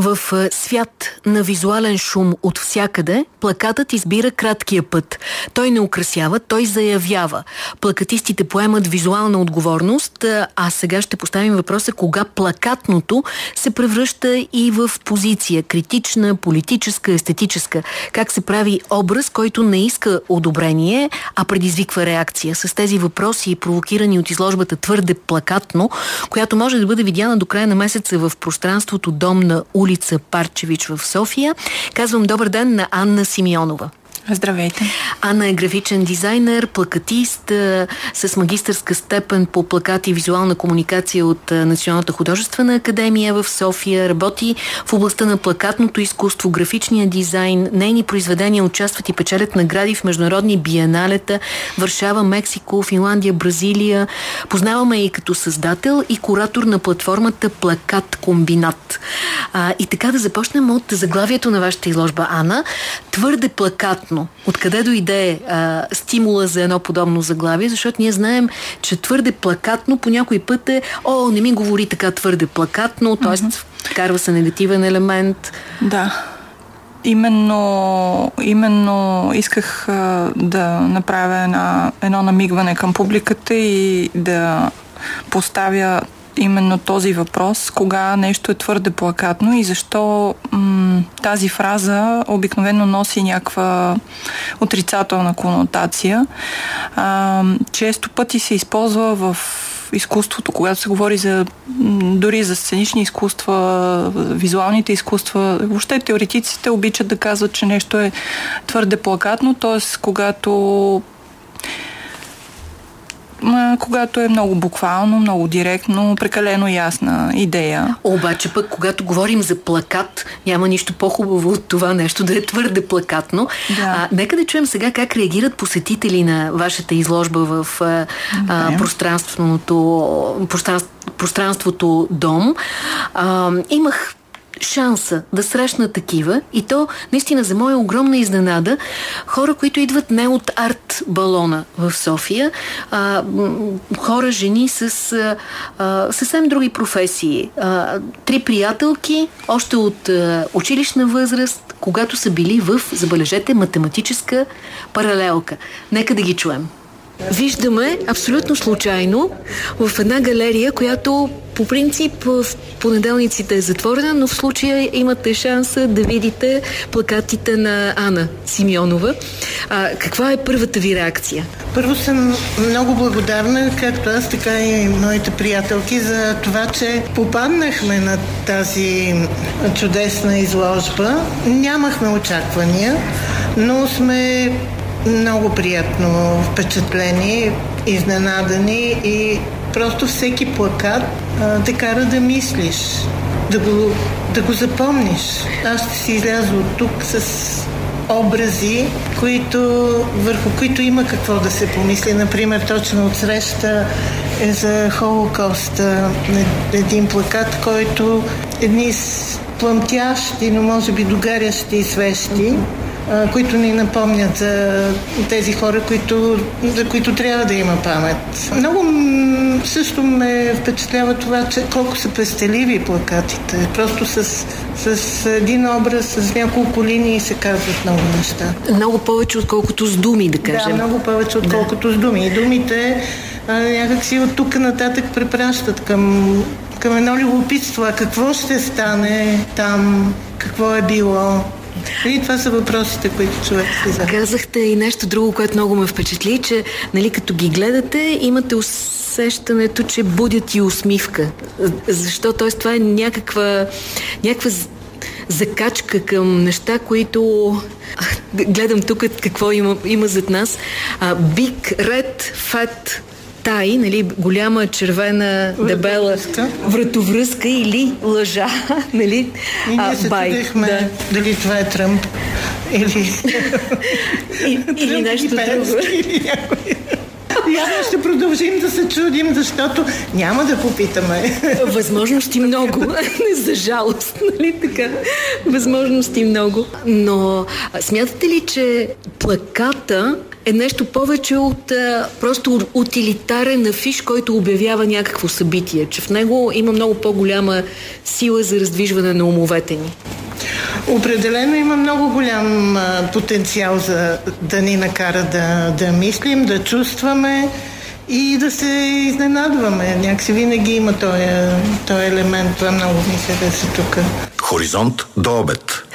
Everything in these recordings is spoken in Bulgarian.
В свят на визуален шум от всякъде, плакатът избира краткия път. Той не украсява, той заявява. Плакатистите поемат визуална отговорност, а сега ще поставим въпроса кога плакатното се превръща и в позиция критична, политическа, естетическа. Как се прави образ, който не иска одобрение, а предизвиква реакция. С тези въпроси, провокирани от изложбата твърде плакатно, която може да бъде видяна до края на месеца в пространството Дом на улица Парчевич в София. Казвам добър ден на Анна Симеонова. Здравейте. Анна е графичен дизайнер, плакатист с магистърска степен по плакати и визуална комуникация от Националната художествена академия в София. Работи в областта на плакатното изкуство, графичния дизайн. Нейни произведения участват и печелят награди в международни биеналета Варшава, Мексико, Финландия, Бразилия. Познаваме и като създател и куратор на платформата Плакат Комбинат. А, и така да започнем от заглавието на вашата изложба, Ана. Твърде плакатно плакатно. Откъде дойде а, стимула за едно подобно заглавие? Защото ние знаем, че твърде плакатно по някой път е о, не ми говори така твърде плакатно, т.е. Mm -hmm. вкарва се негативен елемент. Да. Именно, именно исках а, да направя една, едно намигване към публиката и да поставя именно този въпрос, кога нещо е твърде плакатно и защо тази фраза обикновено носи някаква отрицателна конотация. А, често пъти се използва в изкуството, когато се говори за дори за сценични изкуства, визуалните изкуства, въобще теоретиците обичат да казват, че нещо е твърде плакатно, т.е. когато когато е много буквално, много директно, прекалено ясна идея. Обаче пък, когато говорим за плакат, няма нищо по-хубаво от това нещо да е твърде плакатно. Да. А, нека да чуем сега как реагират посетители на вашата изложба в а, а, пространственото, пространството Дом. А, имах шанса да срещна такива и то наистина за моя огромна изненада хора, които идват не от арт балона в София, а, хора, жени с а, съвсем други професии. А, три приятелки, още от а, училищна възраст, когато са били в, забележете, математическа паралелка. Нека да ги чуем. Виждаме абсолютно случайно в една галерия, която по принцип в понеделниците е затворена, но в случая имате шанса да видите плакатите на Ана Симеонова. А, каква е първата ви реакция? Първо съм много благодарна, както аз, така и моите приятелки, за това, че попаднахме на тази чудесна изложба. Нямахме очаквания, но сме много приятно впечатлени, изненадани и просто всеки плакат а, те кара да мислиш, да го, да го запомниш. Аз ще си изляза от тук с образи, които, върху които има какво да се помисли. Например, точно от среща е за Холокоста един плакат, който едни пламтящи, но може би догарящи и свещи, които ни напомнят за тези хора, които, за които трябва да има памет. Много също ме впечатлява това, че колко са пестеливи плакатите. Просто с, с един образ, с няколко линии се казват много неща. Много повече, отколкото с думи, да кажем. Да, много повече, отколкото да. с думи. И думите някакси от тук нататък препращат към, към едно любопитство. А какво ще стане там? Какво е било? И това са въпросите, които човек си задава. Казахте и нещо друго, което много ме впечатли, че нали, като ги гледате, имате усещането, че будят и усмивка. Защо? Тоест, това е някаква, някаква закачка към неща, които гледам тук какво има, има зад нас. Uh, big Red Fat тай, нали, голяма червена дебела вратовръзка или лъжа, нали? И ние се бай, чудихме да. дали това е Тръмп или... и, или нещо друго. Явно ще продължим да се чудим, защото няма да попитаме. Възможности много. За жалост, нали така? Възможности много. Но смятате ли, че плаката е нещо повече от а, просто утилитарен афиш, който обявява някакво събитие, че в него има много по-голяма сила за раздвижване на умовете ни. Определено има много голям а, потенциал за да ни накара да, да мислим, да чувстваме и да се изненадваме. Някакси винаги има този, елемент. Това много ми се хареса тук. Хоризонт до обед.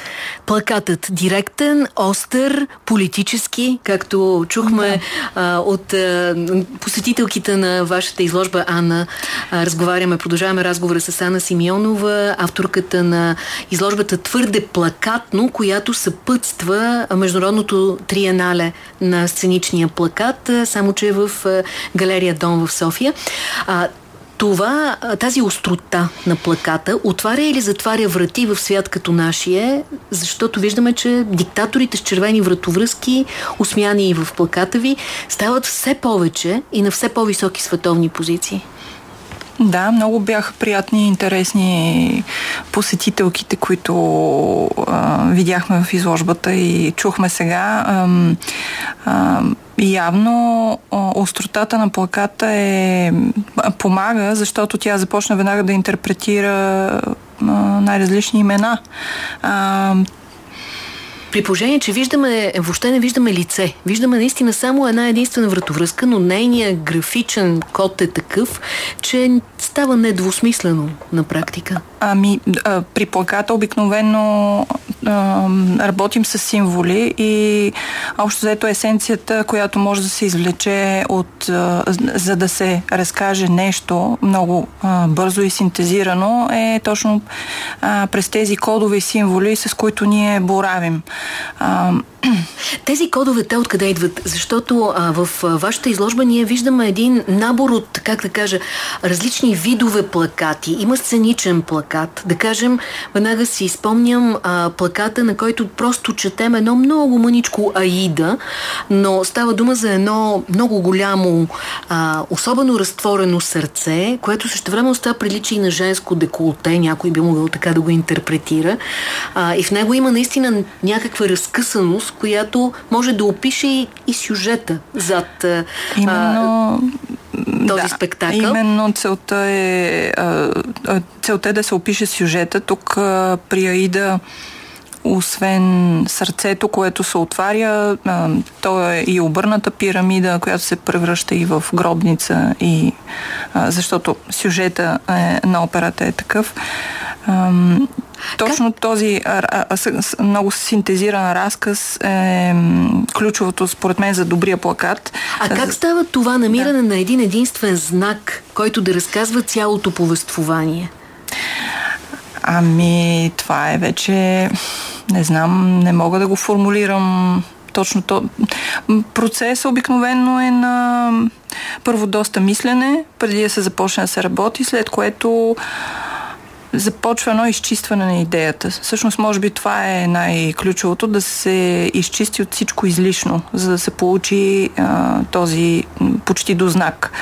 Плакатът директен, остър, политически, както чухме да. а, от а, посетителките на вашата изложба Анна. А, разговаряме, продължаваме разговора с Анна Симеонова, авторката на изложбата Твърде плакатно, която съпътства Международното триенале на сценичния плакат, само че е в галерия Дом в София. А, това, тази острота на плаката отваря или затваря врати в свят като нашия, защото виждаме, че диктаторите с червени вратовръзки, усмяни и в плаката ви, стават все повече и на все по-високи световни позиции. Да, много бяха приятни и интересни посетителките, които а, видяхме в изложбата и чухме сега. А, а, явно остротата на плаката е, помага, защото тя започна веднага да интерпретира най-различни имена. А, при положение, че виждаме, въобще не виждаме лице. Виждаме наистина само една единствена вратовръзка, но нейният графичен код е такъв, че става недвусмислено на практика. Ами, при плаката обикновено работим с символи и общо заето есенцията, която може да се извлече от, за да се разкаже нещо много бързо и синтезирано, е точно през тези кодове и символи, с които ние боравим. Тези кодове, те откъде идват? Защото а, в вашата изложба ние виждаме един набор от, как да кажа, различни видове плакати. Има сценичен плакат. Да кажем, веднага си спомням а, плаката, на който просто четем едно много мъничко Аида, но става дума за едно много голямо, а, особено разтворено сърце, което също време остава прилича и на женско деколте, някой би могъл така да го интерпретира. А, и в него има наистина някаква разкъсаност, която може да опише и, и сюжета зад Именно... а, този да, спектакъл. Именно целта е, целта е да се опише сюжета. Тук при Аида освен сърцето, което се отваря, то е и обърната пирамида, която се превръща и в гробница, и, защото сюжета е, на операта е такъв. Точно как? този а, а, много синтезиран разказ е ключовото според мен за добрия плакат. А как става това намиране да. на един единствен знак, който да разказва цялото повествование? Ами, това е вече... Не знам, не мога да го формулирам точно то. Процесът обикновено е на първо доста мислене, преди да се започне да се работи, след което започва едно изчистване на идеята. Всъщност, може би това е най-ключовото, да се изчисти от всичко излишно, за да се получи а, този почти до знак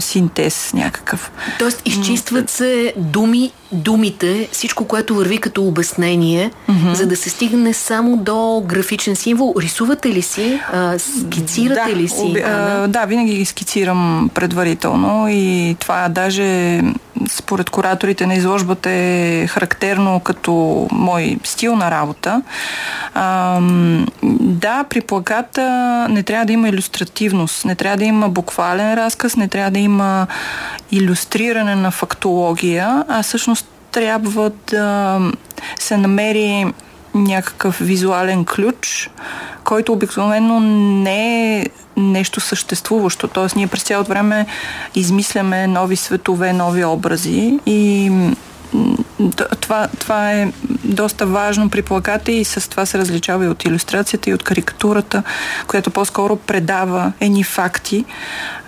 синтез някакъв. Тоест, изчистват се думи, думите, всичко, което върви като обяснение, mm-hmm. за да се стигне само до графичен символ. Рисувате ли си? А, скицирате да, ли си? Оби, а, да, винаги ги скицирам предварително и това даже според кураторите на изложбата е характерно като мой стил на работа. А, да, при плаката не трябва да има иллюстративност, не трябва да има буквален разказ, не трябва да има иллюстриране на фактология, а всъщност трябва да се намери някакъв визуален ключ, който обикновено не е нещо съществуващо. Тоест ние през цялото време измисляме нови светове, нови образи и това, това е доста важно при плаката и с това се различава и от иллюстрацията и от карикатурата, която по-скоро предава едни факти.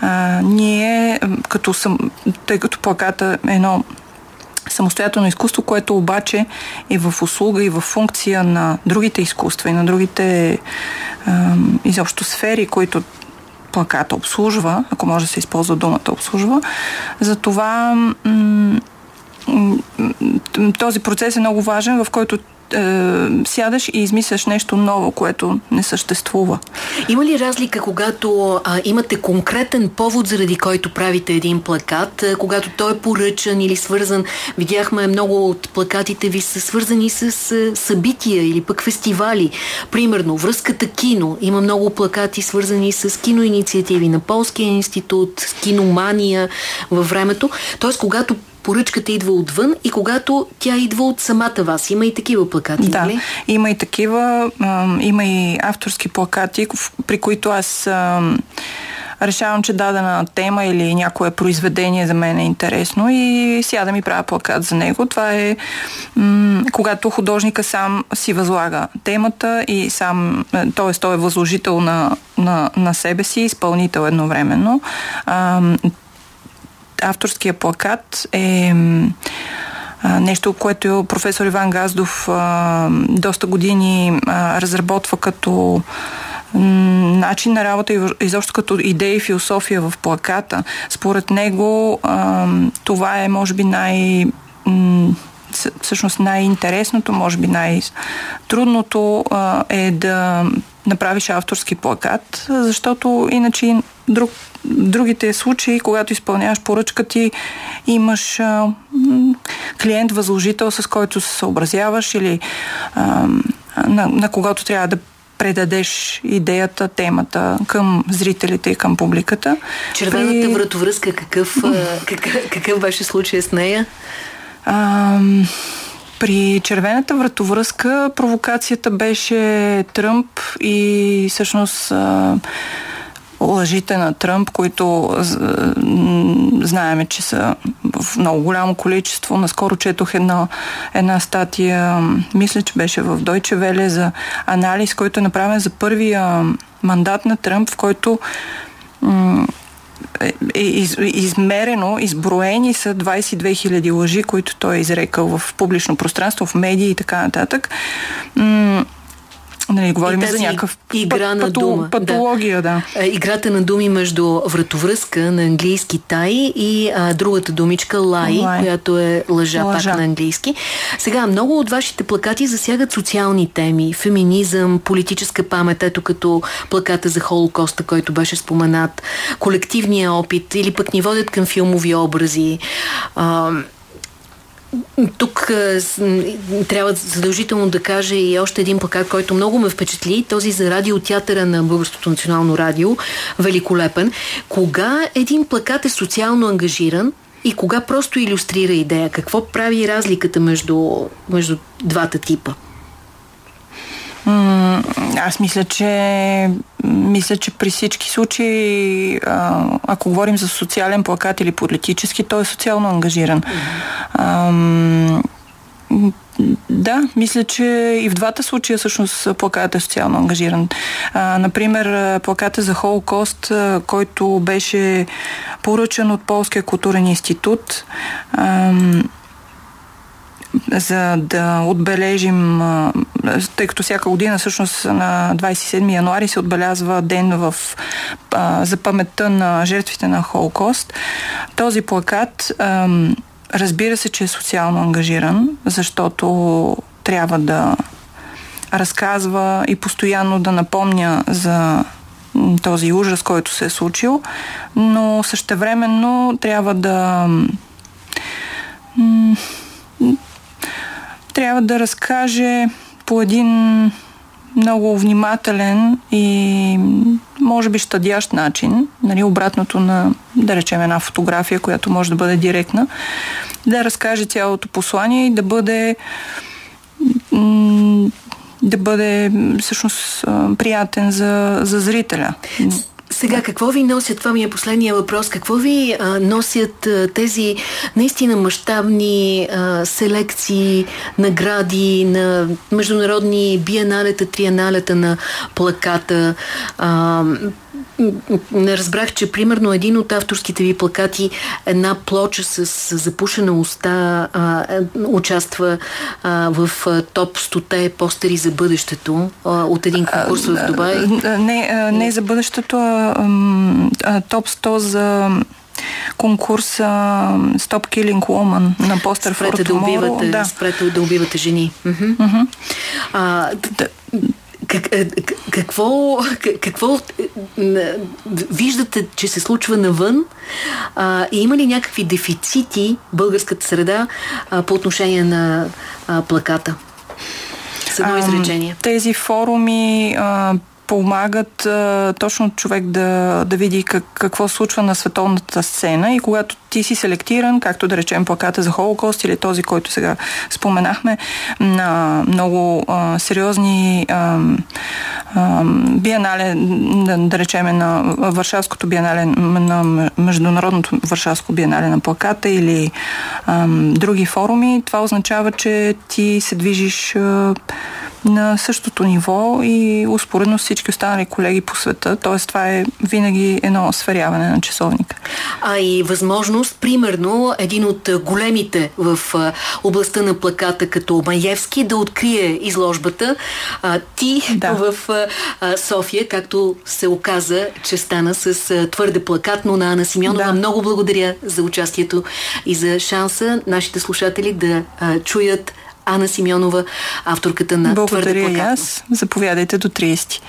А, ние, като съм, тъй като плаката е едно самостоятелно изкуство, което обаче е в услуга и в функция на другите изкуства и на другите а, изобщо сфери, които плаката обслужва, ако може да се използва думата обслужва. Затова м- този процес е много важен, в който е, сядаш и измисляш нещо ново, което не съществува. Има ли разлика, когато а, имате конкретен повод, заради който правите един плакат, а, когато той е поръчан или свързан? Видяхме много от плакатите ви са свързани с а, събития или пък фестивали. Примерно, връзката кино. Има много плакати свързани с киноинициативи на Полския институт, с киномания във времето. Тоест, когато поръчката идва отвън и когато тя идва от самата вас. Има и такива плакати, да, нали? има и такива. Има и авторски плакати, при които аз решавам, че дадена тема или някое произведение за мен е интересно и сядам и правя плакат за него. Това е м- когато художника сам си възлага темата и сам, т.е. той е възложител на, на, на себе си, изпълнител едновременно. А, авторския плакат е нещо, което професор Иван Газдов доста години разработва като начин на работа и изобщо като идея и философия в плаката. Според него това е може би най- всъщност най-интересното, може би най-трудното е да направиш авторски плакат, защото иначе друг, другите случаи, когато изпълняваш поръчка ти, имаш а, клиент-възложител, с който се съобразяваш или а, на, на когато трябва да предадеш идеята, темата към зрителите и към публиката. Червената При... вратовръзка, какъв, какъв, какъв беше случай с нея? А, при червената вратовръзка провокацията беше Тръмп и всъщност а, лъжите на Тръмп, които знаеме, че са в много голямо количество. Наскоро четох една, една статия, мисля, че беше в Deutsche Welle за анализ, който е направен за първия мандат на Тръмп, в който е, е из, измерено, изброени са 22 000 лъжи, които той е изрекал в публично пространство, в медии и така нататък. Нали, говорим за някакъв игра на пато, дума. Патология, да. да. Играта на думи между вратовръзка на английски тай и а, другата думичка лай, лай, която е лъжа, лъжа пак на английски. Сега, много от вашите плакати засягат социални теми. Феминизъм, политическа памет, ето като плаката за Холокоста, който беше споменат, колективния опит или пък ни водят към филмови образи. А, тук трябва задължително да кажа и още един плакат, който много ме впечатли, този за радиотеатъра на Българското национално радио, великолепен. Кога един плакат е социално ангажиран и кога просто иллюстрира идея? Какво прави разликата между, между двата типа? Аз мисля, че мисля, че при всички случаи, ако говорим за социален плакат или политически, той е социално ангажиран. Да, мисля, че и в двата случая всъщност плакатът е социално ангажиран. А, например, плаката за Холокост, който беше поръчан от Полския културен институт. А, за да отбележим, тъй като всяка година всъщност на 27 януари се отбелязва ден в, за паметта на жертвите на Холокост. Този плакат разбира се, че е социално ангажиран, защото трябва да разказва и постоянно да напомня за този ужас, който се е случил, но същевременно трябва да трябва да разкаже по един много внимателен и може би щадящ начин, нали, обратното на, да речем, една фотография, която може да бъде директна, да разкаже цялото послание и да бъде да бъде всъщност приятен за, за зрителя. Сега, какво ви носят, това ми е последния въпрос, какво ви а, носят а, тези наистина мащабни селекции, награди на международни биеналета, трианалета на плаката? А, не разбрах, че примерно един от авторските ви плакати, една плоча с запушена уста, а, е, участва а, в топ 100 постери за бъдещето а, от един конкурс в Дубай. Не, не за бъдещето, а, а топ 100 за конкурса Stop Killing Woman на постър Спрете да убивате, да. спрете да убивате жени. Uh-huh. А, да. Как, какво, какво виждате, че се случва навън а, и има ли някакви дефицити българската среда а, по отношение на а, плаката? С едно изречение. Тези форуми а, помагат а, точно човек да, да види как, какво случва на световната сцена и когато ти си селектиран, както да речем плаката за Холокост или този, който сега споменахме, на много а, сериозни а, а, биенале, да, да речем на Варшавското биенале, на Международното Варшавско биенале на плаката или а, други форуми, това означава, че ти се движиш а, на същото ниво и успоредно с всички останали колеги по света. Тоест това е винаги едно сверяване на часовника. А и възможност, примерно, един от големите в областта на плаката, като Маевски, да открие изложбата. А, ти да. в а, София, както се оказа, че стана с а, твърде плакатно на Ана Симеонова. Да. Много благодаря за участието и за шанса нашите слушатели да а, чуят Ана Симеонова, авторката на Благодаря Твърде плакатно. аз. Заповядайте до 30.